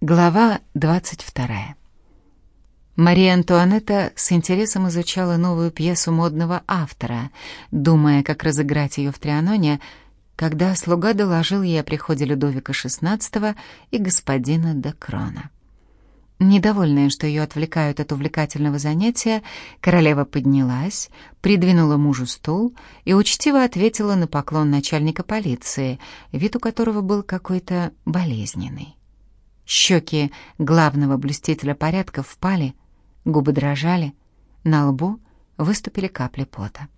Глава 22. Мария Антуанетта с интересом изучала новую пьесу модного автора, думая, как разыграть ее в Трианоне, когда слуга доложил ей о приходе Людовика XVI и господина де Крона. Недовольная, что ее отвлекают от увлекательного занятия, королева поднялась, придвинула мужу стул и учтиво ответила на поклон начальника полиции, вид у которого был какой-то болезненный. Щеки главного блюстителя порядка впали, губы дрожали, на лбу выступили капли пота.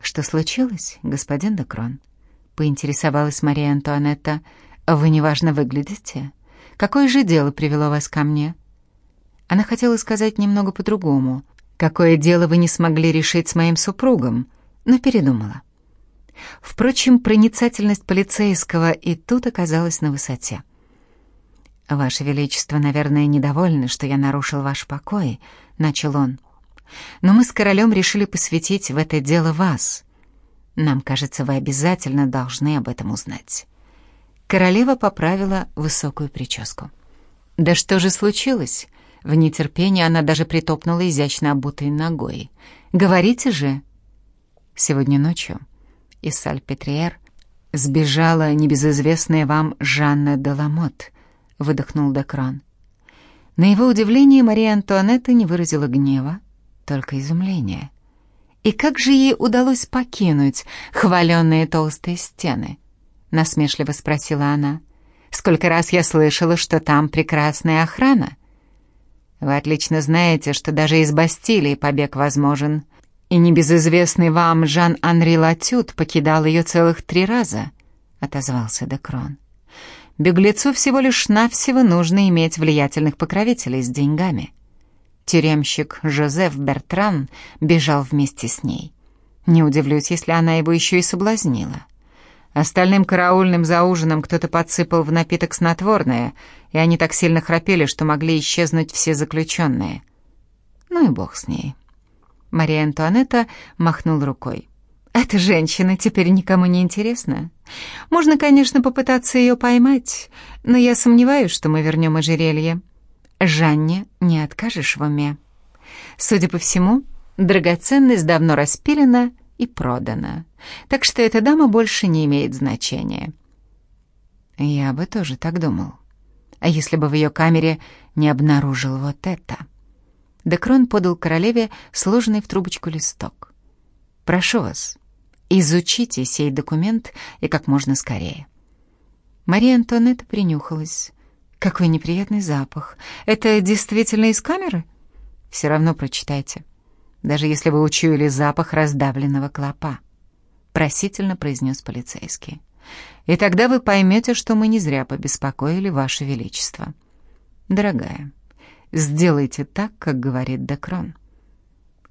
«Что случилось, господин Декрон?» — поинтересовалась Мария Антуанетта. «Вы неважно выглядите». Какое же дело привело вас ко мне?» Она хотела сказать немного по-другому. «Какое дело вы не смогли решить с моим супругом?» но передумала. Впрочем, проницательность полицейского и тут оказалась на высоте. «Ваше Величество, наверное, недовольны, что я нарушил ваш покой», — начал он. «Но мы с королем решили посвятить в это дело вас. Нам кажется, вы обязательно должны об этом узнать». Королева поправила высокую прическу. «Да что же случилось?» В нетерпении она даже притопнула изящно обутой ногой. «Говорите же!» Сегодня ночью из Сальпетриер сбежала небезызвестная вам Жанна Деламот, выдохнул Декран. На его удивление Мария Антуанетта не выразила гнева, только изумления. И как же ей удалось покинуть хваленные толстые стены? — насмешливо спросила она. «Сколько раз я слышала, что там прекрасная охрана?» «Вы отлично знаете, что даже из Бастилии побег возможен. И небезызвестный вам Жан-Анри Латют покидал ее целых три раза», — отозвался Декрон. «Беглецу всего лишь навсего нужно иметь влиятельных покровителей с деньгами». Тюремщик Жозеф Бертран бежал вместе с ней. Не удивлюсь, если она его еще и соблазнила. Остальным караульным за ужином кто-то подсыпал в напиток снотворное, и они так сильно храпели, что могли исчезнуть все заключенные. Ну и бог с ней. Мария Антуанетта махнул рукой. «Эта женщина теперь никому не интересна. Можно, конечно, попытаться ее поймать, но я сомневаюсь, что мы вернем ожерелье. Жанне не откажешь в уме. Судя по всему, драгоценность давно распилена и продана. Так что эта дама больше не имеет значения. Я бы тоже так думал. А если бы в ее камере не обнаружил вот это? Декрон подал королеве сложенный в трубочку листок. «Прошу вас, изучите сей документ и как можно скорее». Мария Антуанетта принюхалась. «Какой неприятный запах. Это действительно из камеры?» «Все равно прочитайте» даже если вы учуяли запах раздавленного клопа», — просительно произнес полицейский. «И тогда вы поймете, что мы не зря побеспокоили Ваше Величество. Дорогая, сделайте так, как говорит Декрон».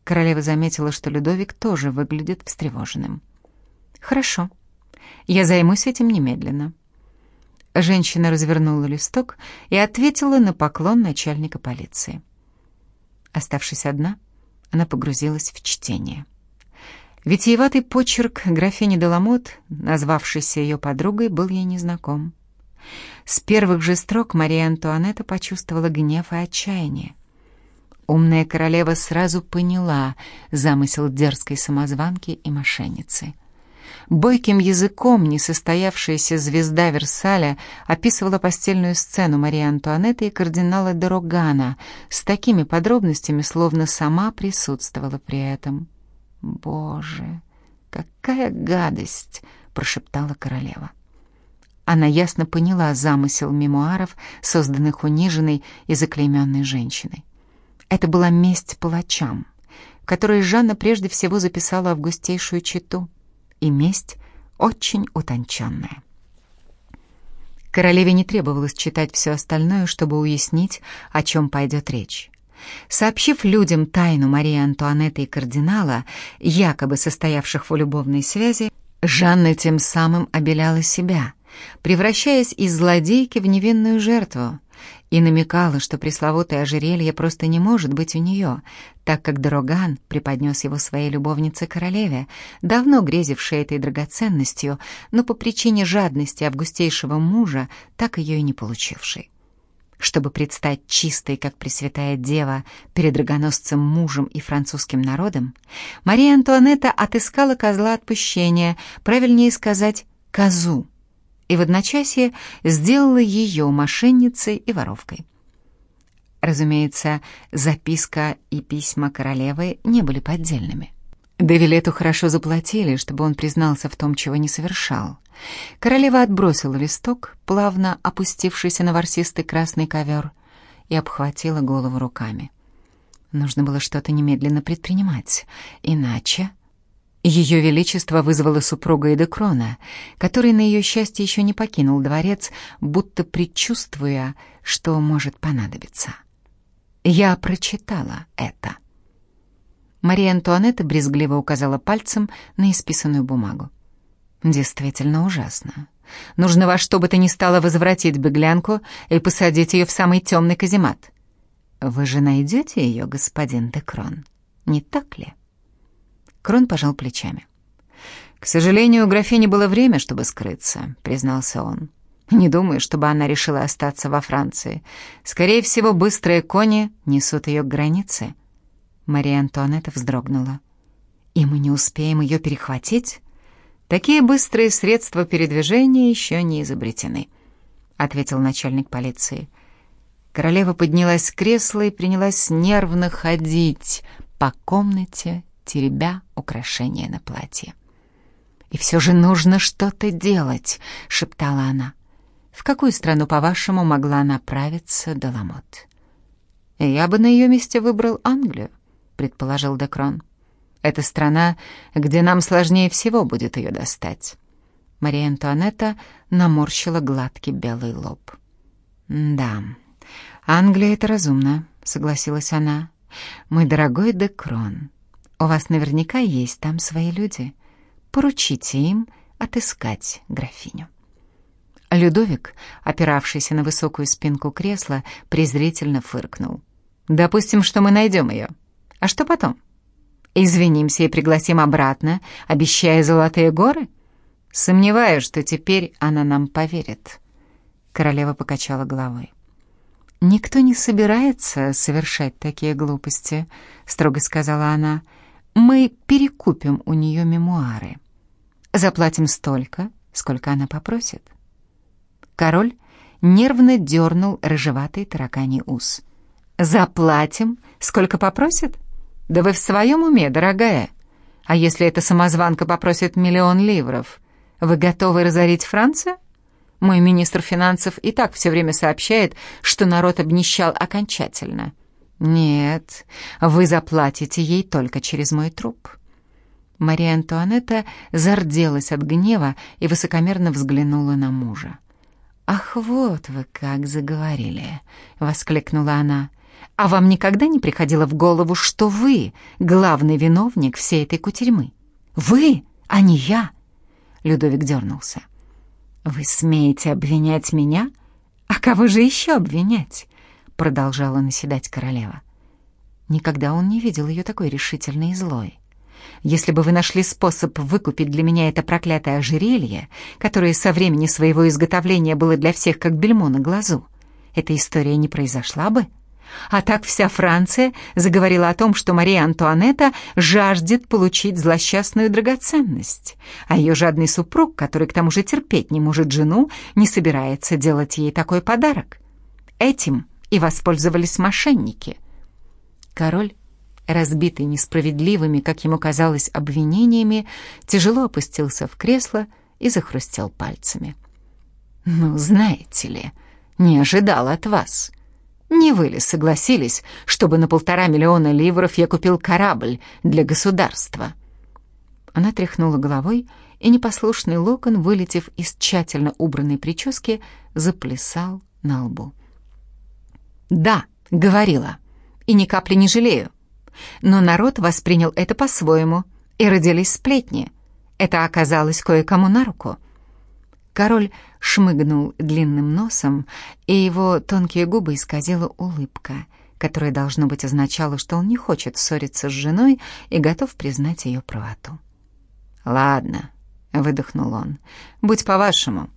Королева заметила, что Людовик тоже выглядит встревоженным. «Хорошо, я займусь этим немедленно». Женщина развернула листок и ответила на поклон начальника полиции. Оставшись одна, она погрузилась в чтение. Витиеватый почерк графини Деламот, назвавшейся ее подругой, был ей незнаком. С первых же строк Мария Антуанетта почувствовала гнев и отчаяние. Умная королева сразу поняла замысел дерзкой самозванки и мошенницы — Бойким языком несостоявшаяся звезда Версаля описывала постельную сцену Марии Антуанетты и кардинала Дорогана с такими подробностями, словно сама присутствовала при этом. «Боже, какая гадость!» — прошептала королева. Она ясно поняла замысел мемуаров, созданных униженной и заклейменной женщиной. Это была месть палачам, которые Жанна прежде всего записала августейшую читу — и месть очень утонченная. Королеве не требовалось читать все остальное, чтобы уяснить, о чем пойдет речь. Сообщив людям тайну Марии Антуанетты и кардинала, якобы состоявших в любовной связи, Жанна тем самым обеляла себя, превращаясь из злодейки в невинную жертву, и намекала, что пресловутое ожерелье просто не может быть у нее, так как Дороган преподнес его своей любовнице-королеве, давно грезившей этой драгоценностью, но по причине жадности августейшего мужа, так ее и не получившей. чтобы предстать чистой, как Пресвятая Дева, перед драгоносцем мужем и французским народом, Мария Антуанетта отыскала козла отпущения, правильнее сказать, козу, и в одночасье сделала ее мошенницей и воровкой. Разумеется, записка и письма королевы не были поддельными. Девилету хорошо заплатили, чтобы он признался в том, чего не совершал. Королева отбросила листок, плавно опустившийся на ворсистый красный ковер, и обхватила голову руками. Нужно было что-то немедленно предпринимать, иначе... Ее Величество вызвало супруга Эдекрона, который, на ее счастье, еще не покинул дворец, будто предчувствуя, что может понадобиться. Я прочитала это. Мария Антуанетта брезгливо указала пальцем на исписанную бумагу. Действительно ужасно. Нужно во что бы то ни стало возвратить беглянку и посадить ее в самый темный каземат. Вы же найдете ее, господин Декрон, не так ли? Крон пожал плечами. «К сожалению, у графини было время, чтобы скрыться», — признался он. «Не думаю, чтобы она решила остаться во Франции. Скорее всего, быстрые кони несут ее к границе». Мария Антуанетта вздрогнула. «И мы не успеем ее перехватить?» «Такие быстрые средства передвижения еще не изобретены», — ответил начальник полиции. Королева поднялась с кресла и принялась нервно ходить по комнате, теребя украшения на платье. «И все же нужно что-то делать», — шептала она. «В какую страну, по-вашему, могла направиться Деламот?» «Я бы на ее месте выбрал Англию», — предположил Декрон. Это страна, где нам сложнее всего будет ее достать». Мария Антуанетта наморщила гладкий белый лоб. «Да, Англия — это разумно», — согласилась она. «Мой дорогой Декрон, у вас наверняка есть там свои люди. Поручите им отыскать графиню». Людовик, опиравшийся на высокую спинку кресла, презрительно фыркнул. «Допустим, что мы найдем ее. А что потом?» Извинимся и пригласим обратно, обещая золотые горы? Сомневаюсь, что теперь она нам поверит. Королева покачала головой. «Никто не собирается совершать такие глупости», — строго сказала она. «Мы перекупим у нее мемуары. Заплатим столько, сколько она попросит». Король нервно дернул рыжеватый тараканий ус. «Заплатим, сколько попросит?» «Да вы в своем уме, дорогая? А если эта самозванка попросит миллион ливров, вы готовы разорить Францию?» Мой министр финансов и так все время сообщает, что народ обнищал окончательно. Нет, вы заплатите ей только через мой труп. Мария Антуанетта зарделась от гнева и высокомерно взглянула на мужа. «Ах, вот вы как заговорили!» — воскликнула она. А вам никогда не приходило в голову, что вы главный виновник всей этой кутерьмы? Вы, а не я!» Людовик дернулся. «Вы смеете обвинять меня? А кого же еще обвинять?» Продолжала наседать королева. Никогда он не видел ее такой решительной и злой. «Если бы вы нашли способ выкупить для меня это проклятое ожерелье, которое со времени своего изготовления было для всех как бельмо на глазу, эта история не произошла бы?» А так вся Франция заговорила о том, что Мария Антуанетта жаждет получить злосчастную драгоценность, а ее жадный супруг, который к тому же терпеть не может жену, не собирается делать ей такой подарок. Этим и воспользовались мошенники. Король, разбитый несправедливыми, как ему казалось, обвинениями, тяжело опустился в кресло и захрустел пальцами. «Ну, знаете ли, не ожидал от вас». Не вы ли согласились, чтобы на полтора миллиона ливров я купил корабль для государства?» Она тряхнула головой, и непослушный локон, вылетев из тщательно убранной прически, заплясал на лбу. «Да», — говорила, — «и ни капли не жалею. Но народ воспринял это по-своему, и родились сплетни. Это оказалось кое-кому на руку. Король шмыгнул длинным носом, и его тонкие губы исказила улыбка, которая, должно быть, означала, что он не хочет ссориться с женой и готов признать ее правоту. «Ладно», — выдохнул он, — «будь по-вашему.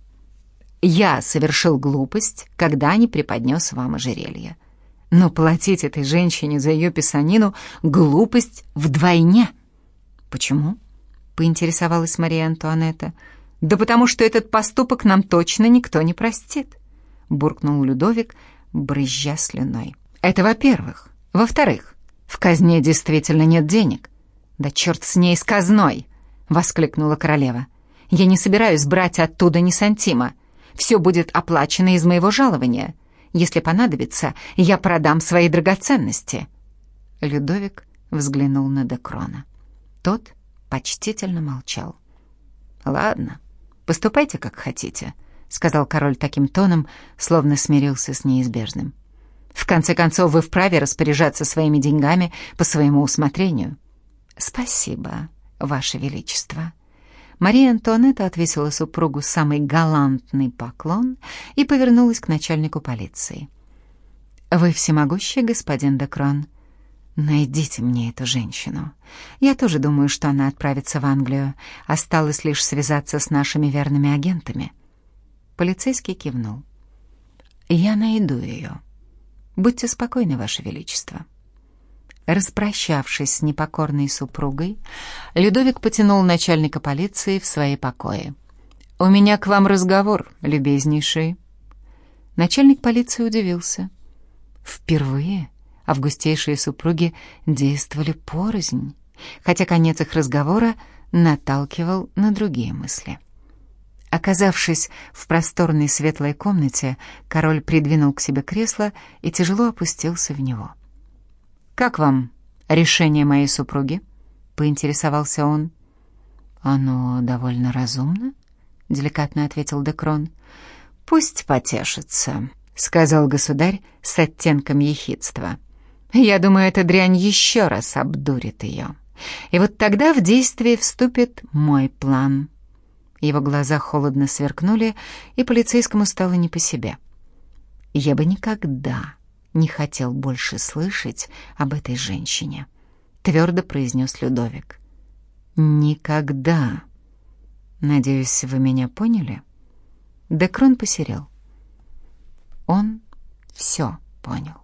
Я совершил глупость, когда не преподнес вам ожерелье. Но платить этой женщине за ее писанину — глупость вдвойне. Почему? — поинтересовалась Мария Антуанетта. «Да потому что этот поступок нам точно никто не простит», — буркнул Людовик, брызжа слюной. «Это во-первых. Во-вторых, в казне действительно нет денег». «Да черт с ней, с казной!» — воскликнула королева. «Я не собираюсь брать оттуда ни сантима. Все будет оплачено из моего жалования. Если понадобится, я продам свои драгоценности». Людовик взглянул на Декрона. Тот почтительно молчал. «Ладно, поступайте, как хотите», — сказал король таким тоном, словно смирился с неизбежным. «В конце концов, вы вправе распоряжаться своими деньгами по своему усмотрению». «Спасибо, ваше величество». Мария Антуанетта отвесила супругу самый галантный поклон и повернулась к начальнику полиции. «Вы всемогущий, господин Декрон. Найдите мне эту женщину. Я тоже думаю, что она отправится в Англию. Осталось лишь связаться с нашими верными агентами». Полицейский кивнул. «Я найду ее. Будьте спокойны, Ваше Величество». Распрощавшись с непокорной супругой, Людовик потянул начальника полиции в свои покои. «У меня к вам разговор, любезнейший». Начальник полиции удивился. Впервые августейшие супруги действовали порознь, хотя конец их разговора наталкивал на другие мысли. Оказавшись в просторной светлой комнате, король придвинул к себе кресло и тяжело опустился в него. «Как вам решение моей супруги?» — поинтересовался он. «Оно довольно разумно», — деликатно ответил Декрон. «Пусть потешится», — сказал государь с оттенком ехидства. «Я думаю, эта дрянь еще раз обдурит ее. И вот тогда в действие вступит мой план». Его глаза холодно сверкнули, и полицейскому стало не по себе. «Я бы никогда не хотел больше слышать об этой женщине», — твердо произнес Людовик. «Никогда. Надеюсь, вы меня поняли?» Декрон посерел. Он все понял.